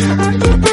I'm Thank you.